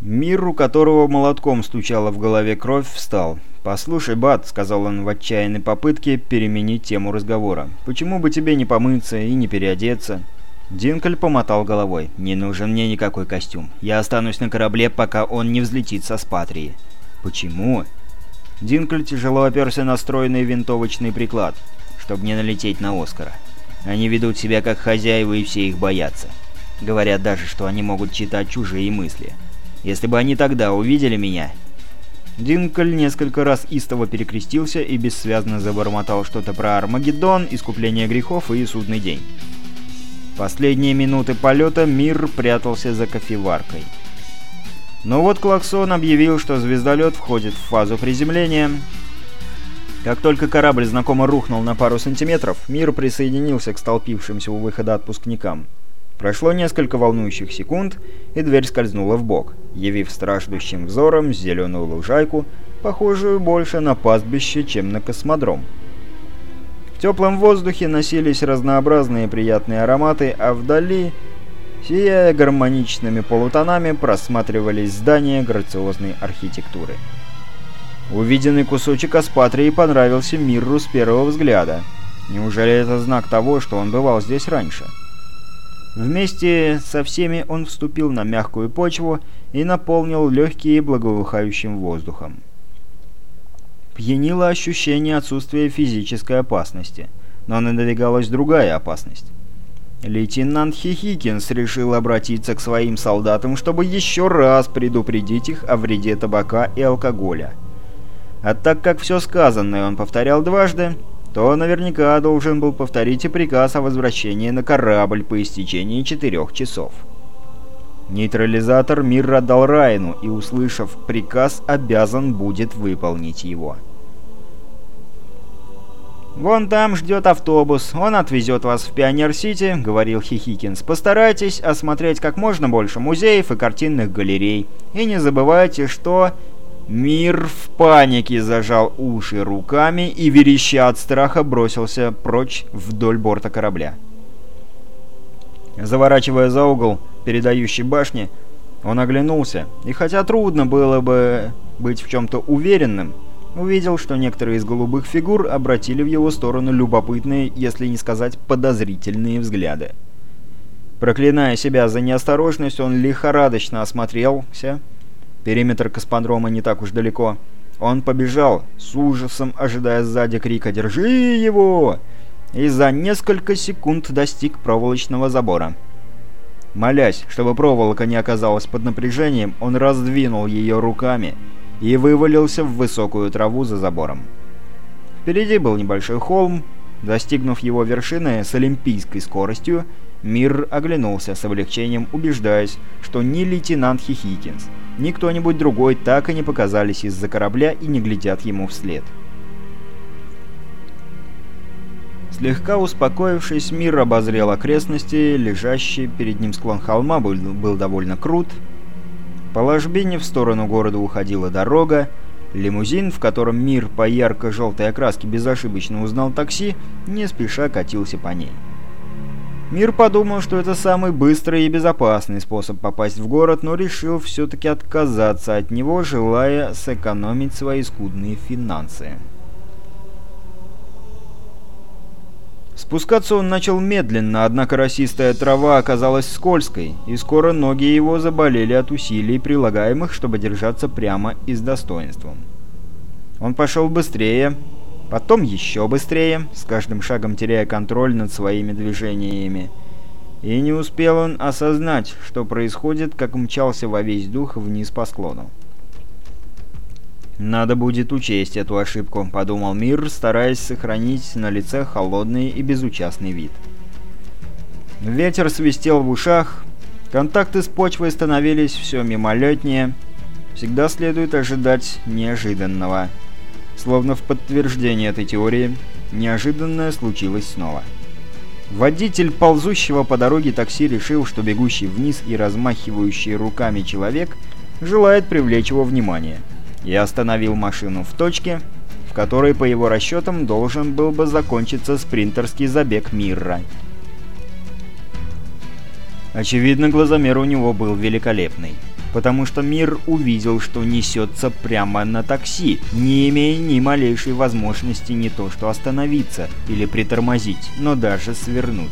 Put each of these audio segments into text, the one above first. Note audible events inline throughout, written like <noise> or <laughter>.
Мир, у которого молотком стучала в голове кровь, встал. «Послушай, Бат», — сказал он в отчаянной попытке переменить тему разговора, — «почему бы тебе не помыться и не переодеться?» Динкель помотал головой. «Не нужен мне никакой костюм. Я останусь на корабле, пока он не взлетит со спатрии». «Почему?» Динкель тяжело оперся на стройный винтовочный приклад, чтобы не налететь на Оскара. «Они ведут себя как хозяева, и все их боятся. Говорят даже, что они могут читать чужие мысли. Если бы они тогда увидели меня, Динколь несколько раз истово перекрестился и бессвязно забормотал что-то про Армагеддон, искупление грехов и судный день. Последние минуты полета мир прятался за кофеваркой. Но вот Клаксон объявил, что звездолет входит в фазу приземления. Как только корабль знакомо рухнул на пару сантиметров, мир присоединился к столпившимся у выхода отпускникам. Прошло несколько волнующих секунд, и дверь скользнула в бок, явив страждущим взором зеленую лужайку, похожую больше на пастбище, чем на космодром. В теплом воздухе носились разнообразные приятные ароматы, а вдали, сияя гармоничными полутонами, просматривались здания грациозной архитектуры. Увиденный кусочек Аспатрии понравился Мирру с первого взгляда. Неужели это знак того, что он бывал здесь раньше? — Вместе со всеми он вступил на мягкую почву и наполнил легкие благоухающим воздухом. Пьянило ощущение отсутствия физической опасности, но надвигалась другая опасность. Лейтенант Хихикинс решил обратиться к своим солдатам, чтобы еще раз предупредить их о вреде табака и алкоголя. А так как все сказанное он повторял дважды, то наверняка должен был повторить и приказ о возвращении на корабль по истечении четырех часов. Нейтрализатор мир отдал Райну и, услышав приказ, обязан будет выполнить его. «Вон там ждет автобус, он отвезет вас в Пионер-Сити», — говорил Хихикинс. «Постарайтесь осмотреть как можно больше музеев и картинных галерей. И не забывайте, что Мир в панике зажал уши руками и, вереща от страха, бросился прочь вдоль борта корабля. Заворачивая за угол передающей башни, он оглянулся, и хотя трудно было бы быть в чем-то уверенным, увидел, что некоторые из голубых фигур обратили в его сторону любопытные, если не сказать подозрительные взгляды. Проклиная себя за неосторожность, он лихорадочно осмотрелся, Периметр космодрома не так уж далеко. Он побежал, с ужасом ожидая сзади крика «Держи его!» и за несколько секунд достиг проволочного забора. Молясь, чтобы проволока не оказалась под напряжением, он раздвинул ее руками и вывалился в высокую траву за забором. Впереди был небольшой холм. Достигнув его вершины с олимпийской скоростью, Мир оглянулся с облегчением, убеждаясь, что ни лейтенант Хихикинс, ни кто-нибудь другой так и не показались из-за корабля и не глядят ему вслед. Слегка успокоившись, мир обозрел окрестности, лежащий перед ним склон холма был, был довольно крут. По ложбине в сторону города уходила дорога, лимузин, в котором мир по ярко-желтой окраске безошибочно узнал такси, не спеша катился по ней. Мир подумал, что это самый быстрый и безопасный способ попасть в город, но решил все-таки отказаться от него, желая сэкономить свои скудные финансы. Спускаться он начал медленно, однако росистая трава оказалась скользкой, и скоро ноги его заболели от усилий, прилагаемых, чтобы держаться прямо и с достоинством. Он пошел быстрее, Потом еще быстрее, с каждым шагом теряя контроль над своими движениями. И не успел он осознать, что происходит, как мчался во весь дух вниз по склону. «Надо будет учесть эту ошибку», — подумал Мир, стараясь сохранить на лице холодный и безучастный вид. Ветер свистел в ушах, контакты с почвой становились все мимолетнее. Всегда следует ожидать неожиданного. Словно в подтверждение этой теории, неожиданное случилось снова. Водитель ползущего по дороге такси решил, что бегущий вниз и размахивающий руками человек желает привлечь его внимание, и остановил машину в точке, в которой, по его расчетам, должен был бы закончиться спринтерский забег Мирра. Очевидно, глазомер у него был великолепный. Потому что мир увидел, что несется прямо на такси, не имея ни малейшей возможности не то что остановиться или притормозить, но даже свернуть.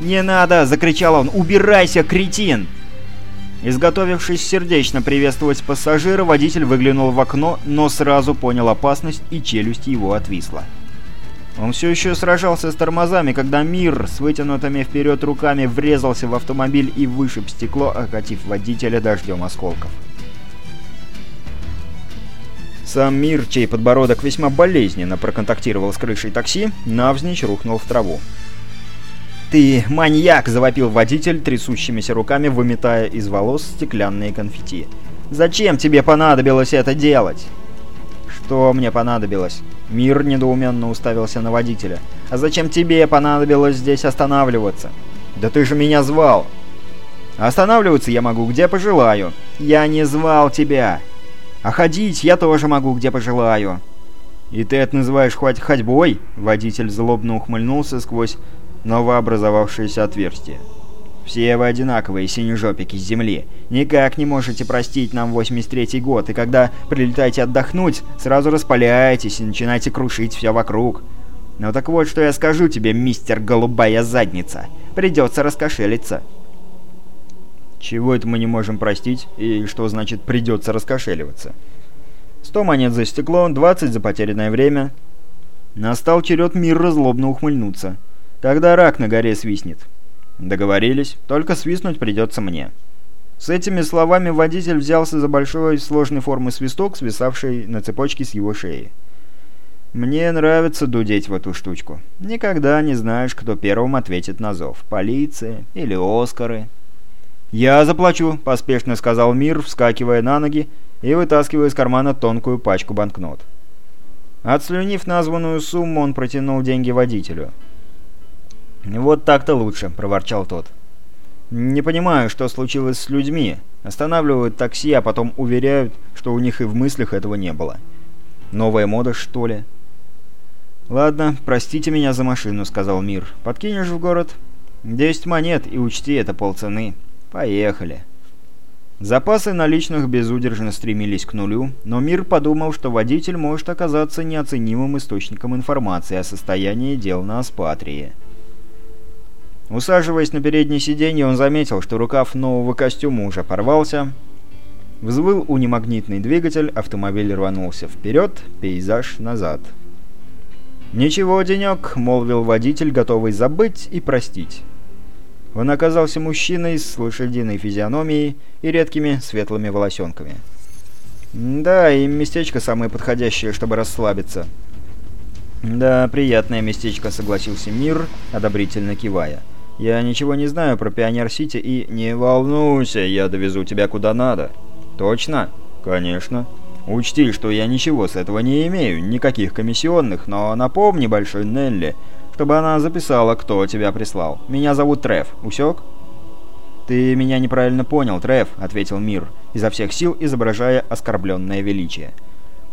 «Не надо!» — закричал он. «Убирайся, кретин!» Изготовившись сердечно приветствовать пассажира, водитель выглянул в окно, но сразу понял опасность, и челюсть его отвисла. Он все еще сражался с тормозами, когда мир с вытянутыми вперед руками врезался в автомобиль и вышиб стекло, окатив водителя дождем осколков. Сам мир, чей подбородок весьма болезненно проконтактировал с крышей такси, навзничь рухнул в траву. «Ты маньяк!» – завопил водитель, трясущимися руками выметая из волос стеклянные конфетти. «Зачем тебе понадобилось это делать?» «Что мне понадобилось?» Мир недоуменно уставился на водителя. «А зачем тебе понадобилось здесь останавливаться?» «Да ты же меня звал!» «Останавливаться я могу, где пожелаю!» «Я не звал тебя!» «А ходить я тоже могу, где пожелаю!» «И ты это называешь хоть ходьбой?» Водитель злобно ухмыльнулся сквозь новообразовавшееся отверстие. «Все вы одинаковые, синежопики с земли. Никак не можете простить нам 83-й год, и когда прилетаете отдохнуть, сразу распаляетесь и начинаете крушить все вокруг. Ну так вот, что я скажу тебе, мистер Голубая Задница. Придется раскошелиться». Чего это мы не можем простить, и что значит «придется раскошеливаться»? 100 монет за стекло, 20 за потерянное время. Настал черед мира злобно ухмыльнуться. Когда рак на горе свистнет. Договорились, только свистнуть придется мне. С этими словами водитель взялся за большой сложной формы свисток, свисавший на цепочке с его шеи. «Мне нравится дудеть в эту штучку. Никогда не знаешь, кто первым ответит на зов. Полиция или Оскары». «Я заплачу», — поспешно сказал Мир, вскакивая на ноги и вытаскивая из кармана тонкую пачку банкнот. Отслюнив названную сумму, он протянул деньги водителю. «Вот так-то лучше», — проворчал тот. «Не понимаю, что случилось с людьми. Останавливают такси, а потом уверяют, что у них и в мыслях этого не было. Новая мода, что ли?» «Ладно, простите меня за машину», — сказал Мир. «Подкинешь в город?» «Десять монет, и учти, это полцены. Поехали». Запасы наличных безудержно стремились к нулю, но Мир подумал, что водитель может оказаться неоценимым источником информации о состоянии дел на Аспатрии. Усаживаясь на переднее сиденье, он заметил, что рукав нового костюма уже порвался. Взвыл унемагнитный двигатель, автомобиль рванулся вперед, пейзаж назад. «Ничего, денек», — молвил водитель, готовый забыть и простить. Он оказался мужчиной с лошадиной физиономией и редкими светлыми волосенками. «Да, и местечко самое подходящее, чтобы расслабиться». «Да, приятное местечко», — согласился Мир, одобрительно кивая. Я ничего не знаю про Пионер-Сити и... Не волнуйся, я довезу тебя куда надо. Точно? Конечно. Учти, что я ничего с этого не имею, никаких комиссионных, но напомни Большой Нелли, чтобы она записала, кто тебя прислал. Меня зовут Треф. Усек? «Ты меня неправильно понял, Треф», — ответил Мир, изо всех сил изображая оскорбленное величие.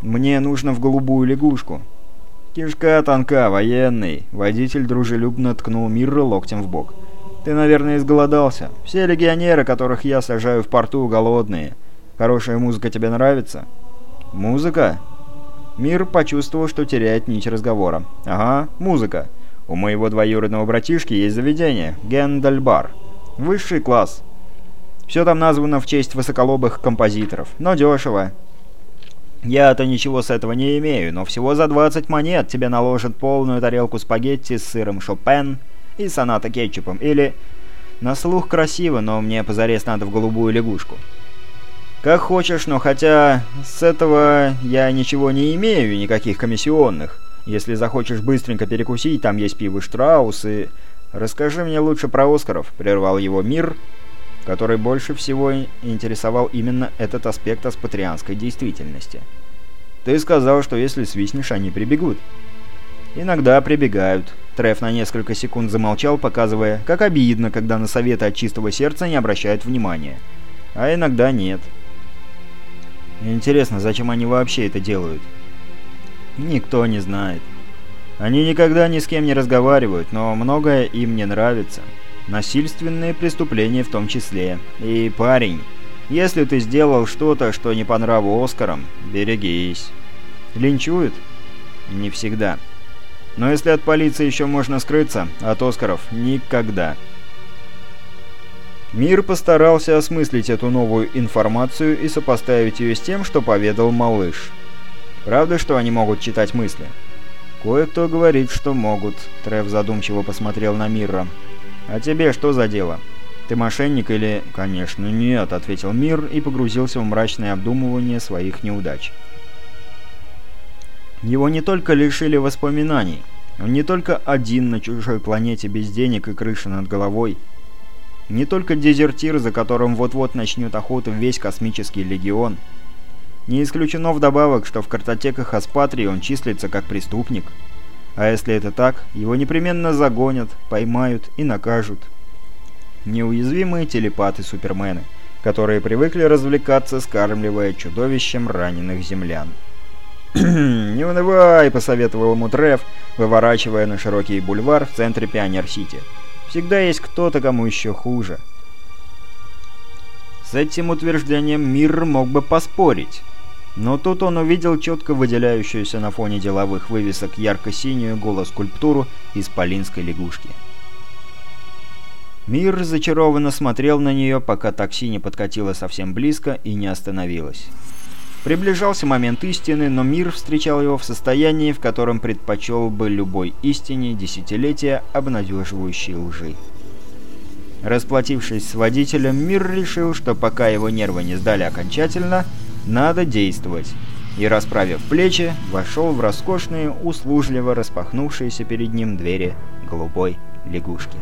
«Мне нужно в голубую лягушку». «Кишка тонка, военный!» Водитель дружелюбно ткнул Мирра локтем в бок. «Ты, наверное, изголодался. Все легионеры, которых я сажаю в порту, голодные. Хорошая музыка тебе нравится?» «Музыка?» Мир почувствовал, что теряет нить разговора. «Ага, музыка. У моего двоюродного братишки есть заведение. Гендельбар. Высший класс. Все там названо в честь высоколобых композиторов. Но дешево. Я-то ничего с этого не имею, но всего за 20 монет тебе наложат полную тарелку спагетти с сыром Шопен и соната кетчупом, или... На слух красиво, но мне позарез надо в голубую лягушку. Как хочешь, но хотя с этого я ничего не имею, никаких комиссионных. Если захочешь быстренько перекусить, там есть пиво Штраус и... Расскажи мне лучше про Оскаров, прервал его мир, который больше всего интересовал именно этот аспект аспатрианской действительности. «Ты сказал, что если свистнешь, они прибегут». «Иногда прибегают». Треф на несколько секунд замолчал, показывая, как обидно, когда на советы от чистого сердца не обращают внимания. А иногда нет. Интересно, зачем они вообще это делают? Никто не знает. Они никогда ни с кем не разговаривают, но многое им не нравится. Насильственные преступления в том числе. И парень, Если ты сделал что-то, что не по нраву Оскарам, берегись. Линчуют? Не всегда. Но если от полиции еще можно скрыться, от Оскаров — никогда. Мир постарался осмыслить эту новую информацию и сопоставить ее с тем, что поведал малыш. Правда, что они могут читать мысли? Кое-кто говорит, что могут. Трев задумчиво посмотрел на Мирра. А тебе что за дело? Ты мошенник или... Конечно, нет, ответил Мир и погрузился в мрачное обдумывание своих неудач. Его не только лишили воспоминаний, он не только один на чужой планете без денег и крыши над головой, не только дезертир, за которым вот-вот начнет охоту весь космический легион. Не исключено вдобавок, что в картотеках Аспатрии он числится как преступник. А если это так, его непременно загонят, поймают и накажут. Неуязвимые телепаты-супермены, которые привыкли развлекаться, скармливая чудовищем раненых землян. <clears throat> «Не унывай», — посоветовал ему Треф, выворачивая на широкий бульвар в центре Пионер-Сити. «Всегда есть кто-то, кому еще хуже». С этим утверждением Мир мог бы поспорить. Но тут он увидел четко выделяющуюся на фоне деловых вывесок ярко-синюю голоскульптуру из полинской лягушки. Мир зачарованно смотрел на нее, пока такси не подкатило совсем близко и не остановилось. Приближался момент истины, но мир встречал его в состоянии, в котором предпочел бы любой истине десятилетия обнадеживающей лжи. Расплатившись с водителем, мир решил, что пока его нервы не сдали окончательно, надо действовать. И, расправив плечи, вошел в роскошные, услужливо распахнувшиеся перед ним двери голубой лягушки.